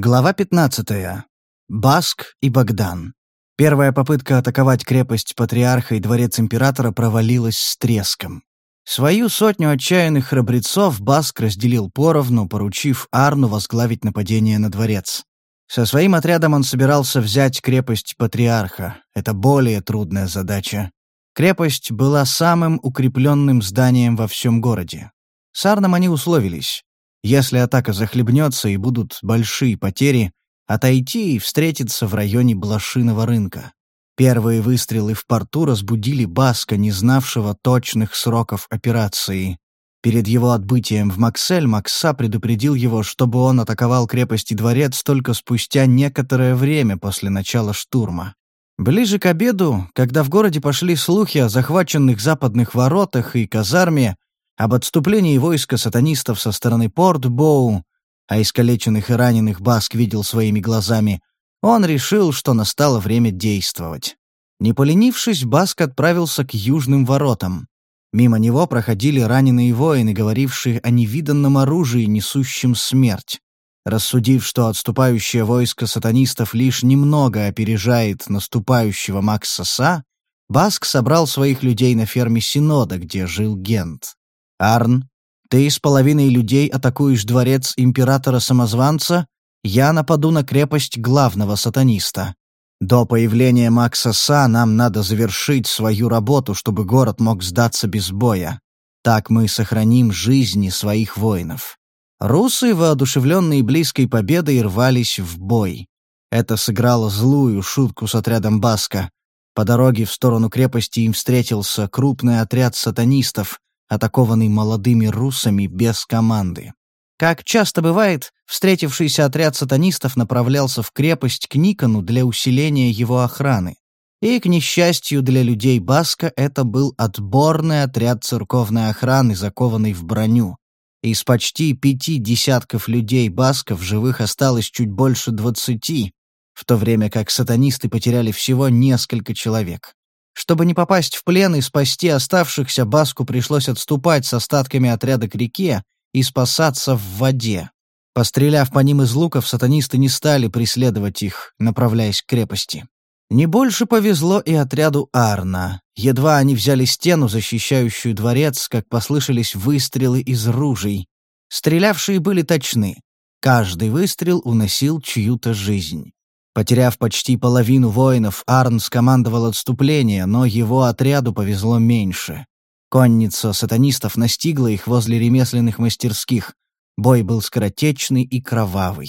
Глава 15. Баск и Богдан. Первая попытка атаковать крепость Патриарха и дворец Императора провалилась с треском. Свою сотню отчаянных храбрецов Баск разделил поровну, поручив Арну возглавить нападение на дворец. Со своим отрядом он собирался взять крепость Патриарха. Это более трудная задача. Крепость была самым укрепленным зданием во всем городе. С Арном они условились. Если атака захлебнется и будут большие потери, отойти и встретиться в районе Блошиного рынка. Первые выстрелы в порту разбудили Баска, не знавшего точных сроков операции. Перед его отбытием в Максель Макса предупредил его, чтобы он атаковал крепость и дворец только спустя некоторое время после начала штурма. Ближе к обеду, когда в городе пошли слухи о захваченных западных воротах и казарме, об отступлении войска сатанистов со стороны Порт-Боу, а искалеченных и раненых Баск видел своими глазами, он решил, что настало время действовать. Не поленившись, Баск отправился к южным воротам. Мимо него проходили раненые воины, говорившие о невиданном оружии, несущем смерть. Рассудив, что отступающее войско сатанистов лишь немного опережает наступающего Макса Са, Баск собрал своих людей на ферме Синода, где жил Гент. Арн, ты с половиной людей атакуешь дворец императора-самозванца, я нападу на крепость главного сатаниста. До появления Макса Са нам надо завершить свою работу, чтобы город мог сдаться без боя. Так мы сохраним жизни своих воинов». Русы, воодушевленные близкой победой, рвались в бой. Это сыграло злую шутку с отрядом Баска. По дороге в сторону крепости им встретился крупный отряд сатанистов, атакованный молодыми русами без команды. Как часто бывает, встретившийся отряд сатанистов направлялся в крепость к Никону для усиления его охраны. И, к несчастью для людей Баска, это был отборный отряд церковной охраны, закованный в броню. Из почти пяти десятков людей Баска в живых осталось чуть больше двадцати, в то время как сатанисты потеряли всего несколько человек. Чтобы не попасть в плен и спасти оставшихся, Баску пришлось отступать с остатками отряда к реке и спасаться в воде. Постреляв по ним из луков, сатанисты не стали преследовать их, направляясь к крепости. Не больше повезло и отряду Арна. Едва они взяли стену, защищающую дворец, как послышались выстрелы из ружей. Стрелявшие были точны. Каждый выстрел уносил чью-то жизнь. Потеряв почти половину воинов, Арн скомандовал отступление, но его отряду повезло меньше. Конница сатанистов настигла их возле ремесленных мастерских. Бой был скоротечный и кровавый.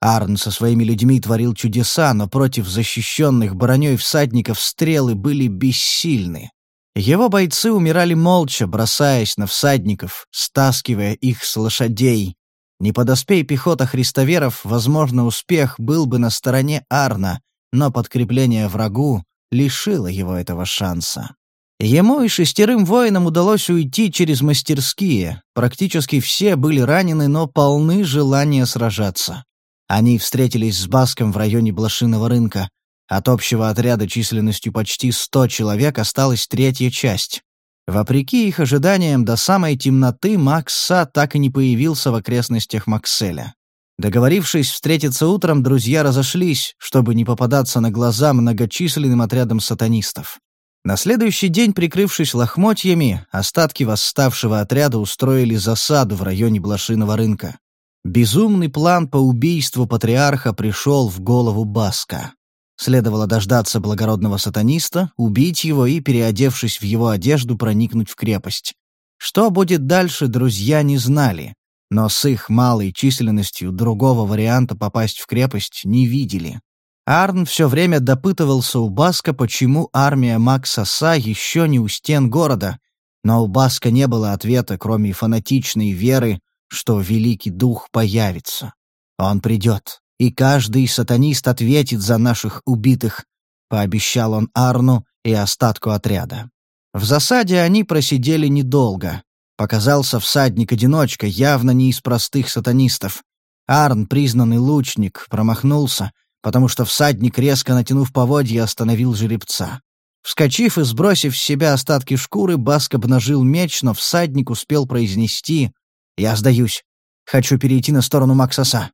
Арн со своими людьми творил чудеса, но против защищенных броней всадников стрелы были бессильны. Его бойцы умирали молча, бросаясь на всадников, стаскивая их с лошадей. Не подоспей пехота христоверов, возможно, успех был бы на стороне Арна, но подкрепление врагу лишило его этого шанса. Ему и шестерым воинам удалось уйти через мастерские. Практически все были ранены, но полны желания сражаться. Они встретились с Баском в районе Блошиного рынка. От общего отряда численностью почти сто человек осталась третья часть. Вопреки их ожиданиям, до самой темноты Макса так и не появился в окрестностях Макселя. Договорившись встретиться утром, друзья разошлись, чтобы не попадаться на глаза многочисленным отрядам сатанистов. На следующий день, прикрывшись лохмотьями, остатки восставшего отряда устроили засаду в районе Блошиного рынка. Безумный план по убийству патриарха пришел в голову Баска. Следовало дождаться благородного сатаниста, убить его и, переодевшись в его одежду, проникнуть в крепость. Что будет дальше, друзья не знали, но с их малой численностью другого варианта попасть в крепость не видели. Арн все время допытывался у Баска, почему армия Макса Са еще не у стен города, но у Баска не было ответа, кроме фанатичной веры, что Великий Дух появится. Он придет и каждый сатанист ответит за наших убитых», — пообещал он Арну и остатку отряда. В засаде они просидели недолго. Показался всадник-одиночка, явно не из простых сатанистов. Арн, признанный лучник, промахнулся, потому что всадник, резко натянув поводья, остановил жеребца. Вскочив и сбросив с себя остатки шкуры, Баск обнажил меч, но всадник успел произнести «Я сдаюсь. Хочу перейти на сторону Максаса.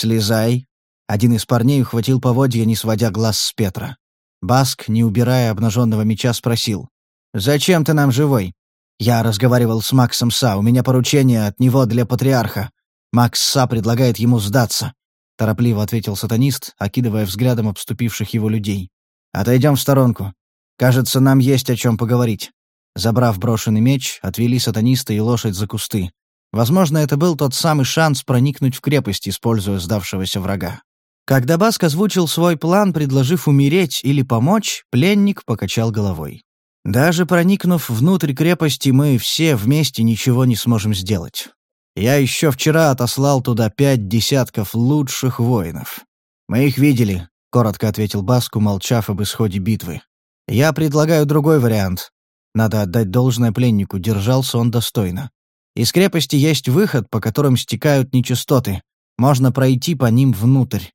Слезай, Один из парней ухватил поводья, не сводя глаз с Петра. Баск, не убирая обнаженного меча, спросил. «Зачем ты нам живой?» «Я разговаривал с Максом Са, у меня поручение от него для патриарха. Макс Са предлагает ему сдаться», — торопливо ответил сатанист, окидывая взглядом обступивших его людей. «Отойдем в сторонку. Кажется, нам есть о чем поговорить». Забрав брошенный меч, отвели сатаниста и лошадь за кусты. Возможно, это был тот самый шанс проникнуть в крепость, используя сдавшегося врага. Когда Баск озвучил свой план, предложив умереть или помочь, пленник покачал головой. «Даже проникнув внутрь крепости, мы все вместе ничего не сможем сделать. Я еще вчера отослал туда пять десятков лучших воинов. Мы их видели», — коротко ответил Баску, молчав об исходе битвы. «Я предлагаю другой вариант. Надо отдать должное пленнику, держался он достойно. Из крепости есть выход, по которым стекают нечистоты. Можно пройти по ним внутрь.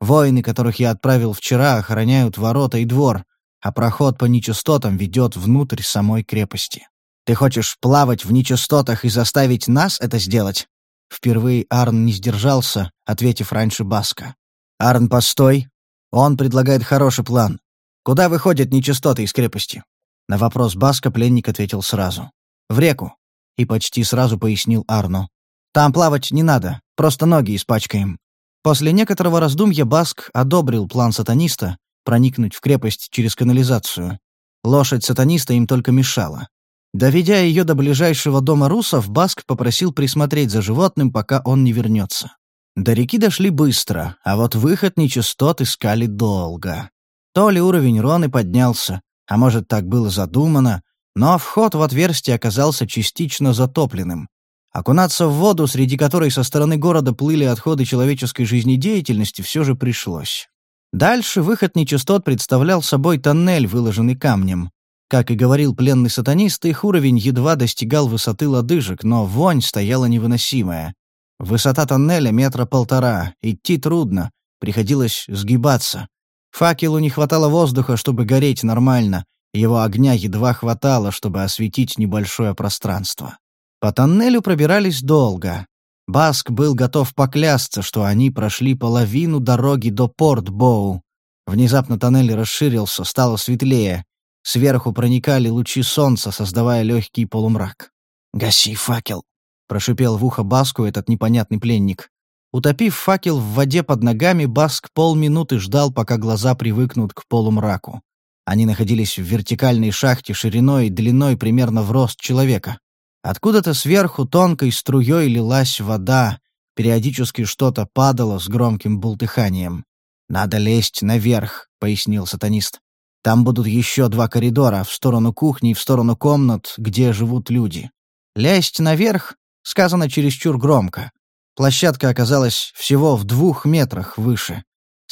Воины, которых я отправил вчера, охраняют ворота и двор, а проход по нечистотам ведет внутрь самой крепости. Ты хочешь плавать в нечистотах и заставить нас это сделать?» Впервые Арн не сдержался, ответив раньше Баска. «Арн, постой. Он предлагает хороший план. Куда выходят нечистоты из крепости?» На вопрос Баска пленник ответил сразу. «В реку». И почти сразу пояснил Арну. «Там плавать не надо, просто ноги испачкаем. После некоторого раздумья Баск одобрил план сатаниста проникнуть в крепость через канализацию. Лошадь сатаниста им только мешала. Доведя ее до ближайшего дома русов, Баск попросил присмотреть за животным, пока он не вернется. До реки дошли быстро, а вот выход нечистот искали долго. То ли уровень Роны поднялся, а может, так было задумано, но вход в отверстие оказался частично затопленным. Окунаться в воду, среди которой со стороны города плыли отходы человеческой жизнедеятельности, все же пришлось. Дальше выход нечистот представлял собой тоннель, выложенный камнем. Как и говорил пленный сатанист, их уровень едва достигал высоты лодыжек, но вонь стояла невыносимая. Высота тоннеля метра полтора, идти трудно, приходилось сгибаться. Факелу не хватало воздуха, чтобы гореть нормально, его огня едва хватало, чтобы осветить небольшое пространство. По тоннелю пробирались долго. Баск был готов поклясться, что они прошли половину дороги до Порт-Боу. Внезапно тоннель расширился, стало светлее. Сверху проникали лучи солнца, создавая легкий полумрак. «Гаси факел», — прошипел в ухо Баску этот непонятный пленник. Утопив факел в воде под ногами, Баск полминуты ждал, пока глаза привыкнут к полумраку. Они находились в вертикальной шахте шириной и длиной примерно в рост человека. Откуда-то сверху тонкой струей лилась вода, периодически что-то падало с громким бултыханием. «Надо лезть наверх», — пояснил сатанист. «Там будут еще два коридора, в сторону кухни и в сторону комнат, где живут люди. Лезть наверх — сказано чересчур громко. Площадка оказалась всего в двух метрах выше.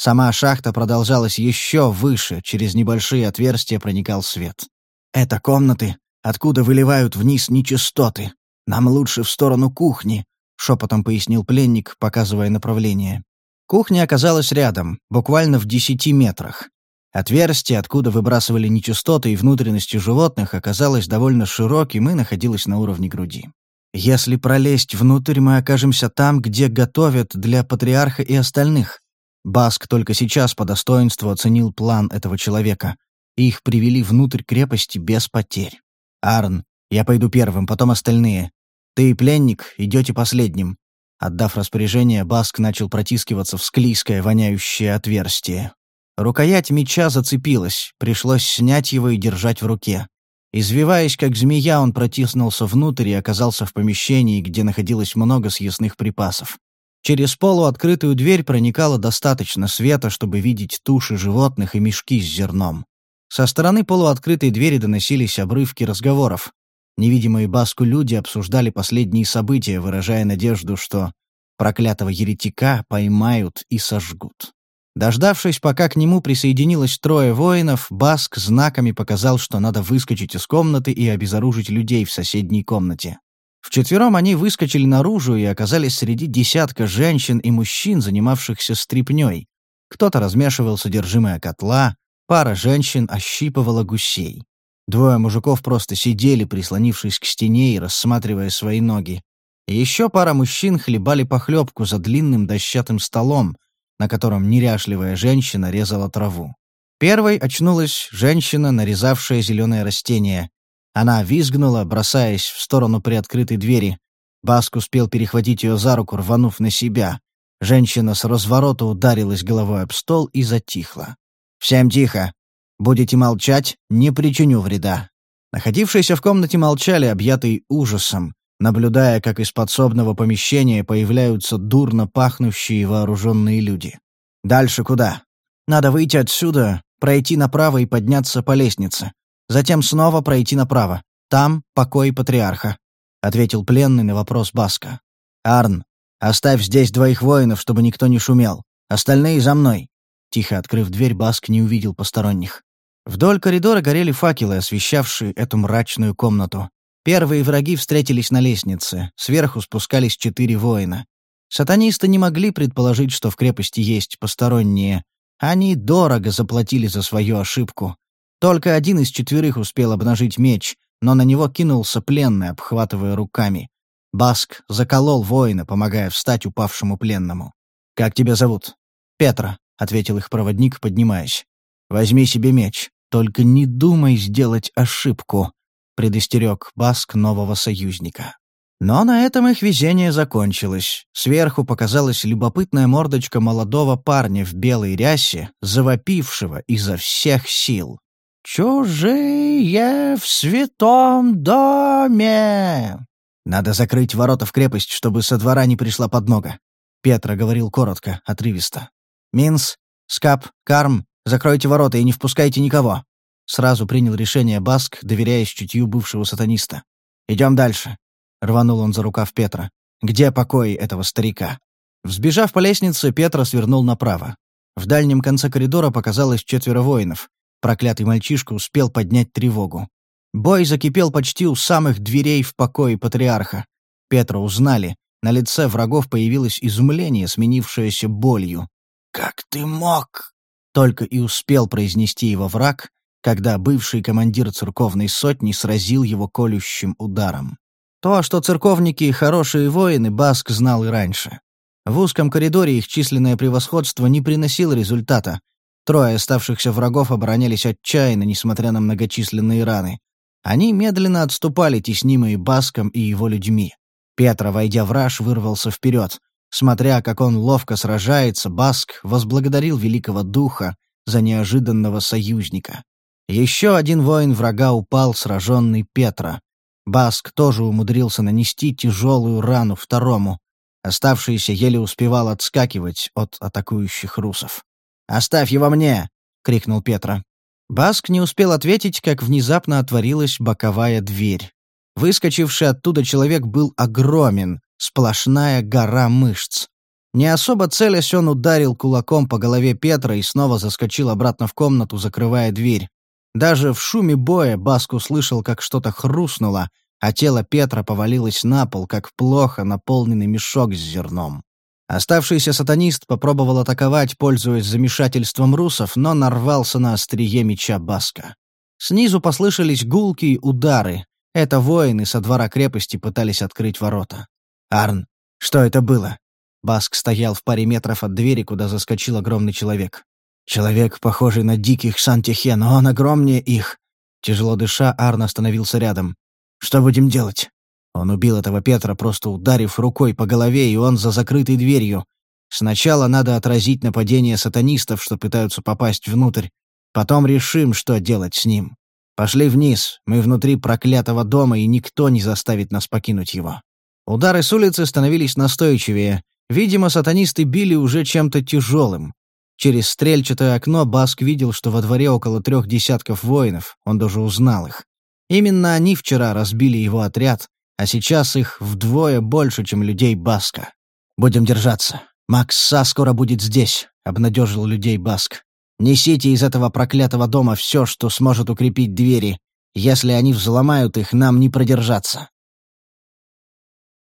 Сама шахта продолжалась еще выше, через небольшие отверстия проникал свет. «Это комнаты, откуда выливают вниз нечистоты. Нам лучше в сторону кухни», — шепотом пояснил пленник, показывая направление. Кухня оказалась рядом, буквально в десяти метрах. Отверстие, откуда выбрасывали нечистоты и внутренности животных, оказалось довольно широким и находилось на уровне груди. «Если пролезть внутрь, мы окажемся там, где готовят для патриарха и остальных». Баск только сейчас по достоинству оценил план этого человека. Их привели внутрь крепости без потерь. «Арн, я пойду первым, потом остальные. Ты и пленник идете последним». Отдав распоряжение, Баск начал протискиваться в склизкое, воняющее отверстие. Рукоять меча зацепилась, пришлось снять его и держать в руке. Извиваясь, как змея, он протиснулся внутрь и оказался в помещении, где находилось много съестных припасов. Через полуоткрытую дверь проникало достаточно света, чтобы видеть туши животных и мешки с зерном. Со стороны полуоткрытой двери доносились обрывки разговоров. Невидимые Баску люди обсуждали последние события, выражая надежду, что проклятого еретика поймают и сожгут. Дождавшись, пока к нему присоединилось трое воинов, Баск знаками показал, что надо выскочить из комнаты и обезоружить людей в соседней комнате. Вчетвером они выскочили наружу и оказались среди десятка женщин и мужчин, занимавшихся стрипней. Кто-то размешивал содержимое котла, Пара женщин ощипывала гусей. Двое мужиков просто сидели, прислонившись к стене и рассматривая свои ноги. Еще пара мужчин хлебали похлебку за длинным дощатым столом, на котором неряшливая женщина резала траву. Первой очнулась женщина, нарезавшая зеленое растение. Она визгнула, бросаясь в сторону приоткрытой двери. Баск успел перехватить ее за руку, рванув на себя. Женщина с разворота ударилась головой об стол и затихла. «Всем тихо! Будете молчать, не причиню вреда». Находившиеся в комнате молчали, объятые ужасом, наблюдая, как из подсобного помещения появляются дурно пахнущие вооруженные люди. «Дальше куда? Надо выйти отсюда, пройти направо и подняться по лестнице. Затем снова пройти направо. Там покой патриарха», — ответил пленный на вопрос Баска. «Арн, оставь здесь двоих воинов, чтобы никто не шумел. Остальные за мной». Тихо открыв дверь, Баск не увидел посторонних. Вдоль коридора горели факелы, освещавшие эту мрачную комнату. Первые враги встретились на лестнице, сверху спускались четыре воина. Сатанисты не могли предположить, что в крепости есть посторонние. Они дорого заплатили за свою ошибку. Только один из четверых успел обнажить меч, но на него кинулся пленный, обхватывая руками. Баск заколол воина, помогая встать упавшему пленному. «Как тебя зовут?» «Петра», — ответил их проводник, поднимаясь. «Возьми себе меч. Только не думай сделать ошибку», — предостерег Баск нового союзника. Но на этом их везение закончилось. Сверху показалась любопытная мордочка молодого парня в белой рясе, завопившего изо всех сил. «Чужие в святом доме!» «Надо закрыть ворота в крепость, чтобы со двора не пришла подмога», — Петра говорил коротко, отрывисто. «Минс, Скап, Карм, Закройте ворота и не впускайте никого!» Сразу принял решение Баск, доверяясь чутью бывшего сатаниста. «Идем дальше!» — рванул он за рукав Петра. «Где покой этого старика?» Взбежав по лестнице, Петра свернул направо. В дальнем конце коридора показалось четверо воинов. Проклятый мальчишка успел поднять тревогу. Бой закипел почти у самых дверей в покое патриарха. Петра узнали. На лице врагов появилось изумление, сменившееся болью. «Как ты мог?» Только и успел произнести его враг, когда бывший командир церковной сотни сразил его колющим ударом. То, что церковники — хорошие воины, Баск знал и раньше. В узком коридоре их численное превосходство не приносило результата. Трое оставшихся врагов оборонялись отчаянно, несмотря на многочисленные раны. Они медленно отступали, теснимые Баском и его людьми. Петра, войдя в раж, вырвался вперед. Смотря, как он ловко сражается, Баск возблагодарил великого духа за неожиданного союзника. Еще один воин врага упал, сраженный Петра. Баск тоже умудрился нанести тяжелую рану второму. Оставшийся еле успевал отскакивать от атакующих русов. «Оставь его мне!» — крикнул Петра. Баск не успел ответить, как внезапно отворилась боковая дверь. Выскочивший оттуда человек был огромен, сплошная гора мышц. Не особо целясь, он ударил кулаком по голове Петра и снова заскочил обратно в комнату, закрывая дверь. Даже в шуме боя Баск услышал, как что-то хрустнуло, а тело Петра повалилось на пол, как плохо наполненный мешок с зерном. Оставшийся сатанист попробовал атаковать, пользуясь замешательством русов, но нарвался на острие меча Баска. Снизу послышались гулкие удары. Это воины со двора крепости пытались открыть ворота. «Арн, что это было?» Баск стоял в паре метров от двери, куда заскочил огромный человек. Человек, похожий на диких Сантихе, но он огромнее их. Тяжело дыша, Арн остановился рядом. «Что будем делать?» Он убил этого Петра, просто ударив рукой по голове, и он за закрытой дверью. Сначала надо отразить нападение сатанистов, что пытаются попасть внутрь. Потом решим, что делать с ним. Пошли вниз, мы внутри проклятого дома, и никто не заставит нас покинуть его. Удары с улицы становились настойчивее. Видимо, сатанисты били уже чем-то тяжелым. Через стрельчатое окно Баск видел, что во дворе около трех десятков воинов, он даже узнал их. Именно они вчера разбили его отряд, а сейчас их вдвое больше, чем людей Баска. «Будем держаться. Макса скоро будет здесь», — обнадежил людей Баск. «Несите из этого проклятого дома все, что сможет укрепить двери. Если они взломают их, нам не продержаться».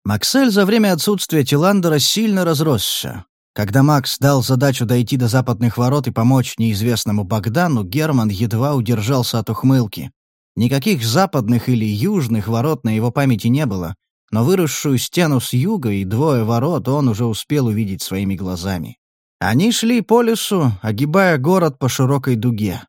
Максель за время отсутствия Тиландера сильно разросся. Когда Макс дал задачу дойти до западных ворот и помочь неизвестному Богдану, Герман едва удержался от ухмылки. Никаких западных или южных ворот на его памяти не было, но выросшую стену с юга и двое ворот он уже успел увидеть своими глазами. Они шли по лесу, огибая город по широкой дуге.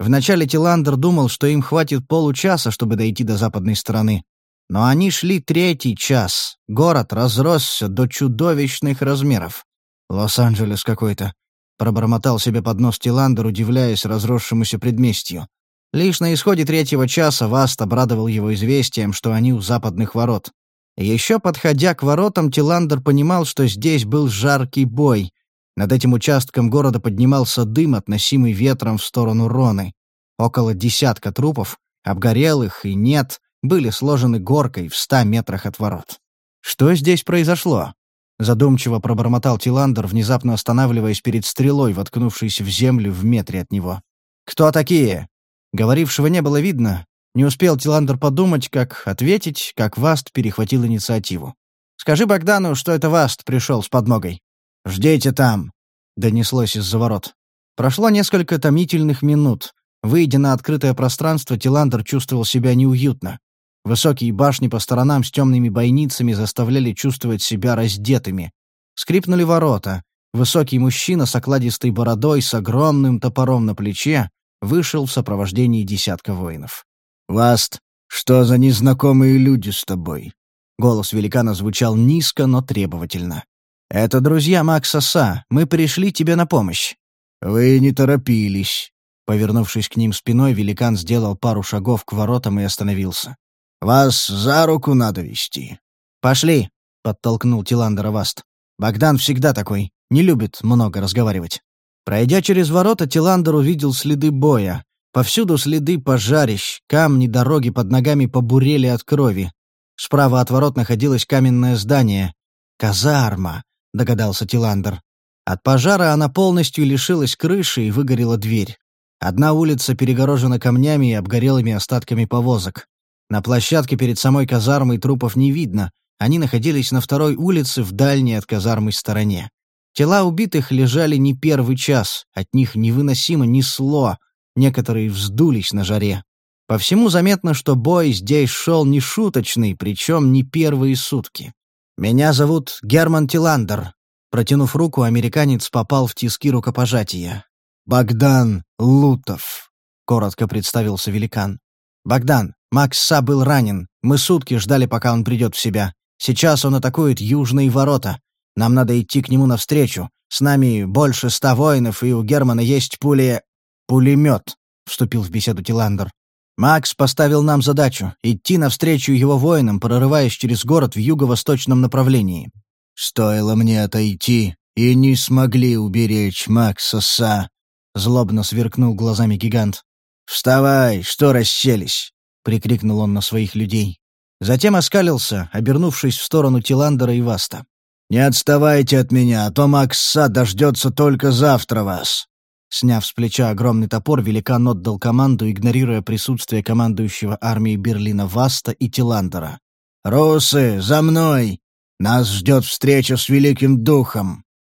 Вначале Тиландер думал, что им хватит получаса, чтобы дойти до западной стороны. Но они шли третий час. Город разросся до чудовищных размеров. «Лос-Анджелес какой-то», — пробормотал себе под нос Тиландер, удивляясь разросшемуся предместью. Лишь на исходе третьего часа Васт обрадовал его известием, что они у западных ворот. Еще подходя к воротам, Тиландер понимал, что здесь был жаркий бой. Над этим участком города поднимался дым, относимый ветром в сторону Роны. Около десятка трупов, обгорелых и нет, были сложены горкой в ста метрах от ворот. «Что здесь произошло?» Задумчиво пробормотал Тиландер, внезапно останавливаясь перед стрелой, воткнувшейся в землю в метре от него. «Кто такие?» Говорившего не было видно. Не успел Тиландер подумать, как ответить, как Васт перехватил инициативу. «Скажи Богдану, что это Васт пришел с подмогой». «Ждите там», — донеслось из-за ворот. Прошло несколько томительных минут. Выйдя на открытое пространство, Тиландер чувствовал себя неуютно. Высокие башни по сторонам с темными бойницами заставляли чувствовать себя раздетыми. Скрипнули ворота. Высокий мужчина с окладистой бородой, с огромным топором на плече, вышел в сопровождении десятка воинов. «Васт, что за незнакомые люди с тобой?» Голос великана звучал низко, но требовательно. «Это друзья Макса Са. Мы пришли тебе на помощь». «Вы не торопились». Повернувшись к ним спиной, великан сделал пару шагов к воротам и остановился. Вас за руку надо вести». «Пошли», — подтолкнул Тиландера Васт. «Богдан всегда такой, не любит много разговаривать». Пройдя через ворота, Тиландер увидел следы боя. Повсюду следы пожарищ, камни дороги под ногами побурели от крови. Справа от ворот находилось каменное здание. «Казарма», — догадался Тиландер. От пожара она полностью лишилась крыши и выгорела дверь. Одна улица перегорожена камнями и обгорелыми остатками повозок. На площадке перед самой казармой трупов не видно, они находились на второй улице в дальней от казармы стороне. Тела убитых лежали не первый час, от них невыносимо несло, некоторые вздулись на жаре. По всему заметно, что бой здесь шел не шуточный, причем не первые сутки. «Меня зовут Герман Тиландер». Протянув руку, американец попал в тиски рукопожатия. «Богдан Лутов», — коротко представился великан. «Богдан, Макс Са был ранен. Мы сутки ждали, пока он придет в себя. Сейчас он атакует южные ворота. Нам надо идти к нему навстречу. С нами больше ста воинов, и у Германа есть пули... пулемет», — вступил в беседу Тиландер. «Макс поставил нам задачу — идти навстречу его воинам, прорываясь через город в юго-восточном направлении». «Стоило мне отойти, и не смогли уберечь Макса Са», — злобно сверкнул глазами гигант. «Вставай, что расселись? — прикрикнул он на своих людей. Затем оскалился, обернувшись в сторону Тиландера и Васта. «Не отставайте от меня, а то Макса дождется только завтра вас!» Сняв с плеча огромный топор, великан отдал команду, игнорируя присутствие командующего армией Берлина Васта и Тиландера. «Русы, за мной! Нас ждет встреча с Великим Духом!»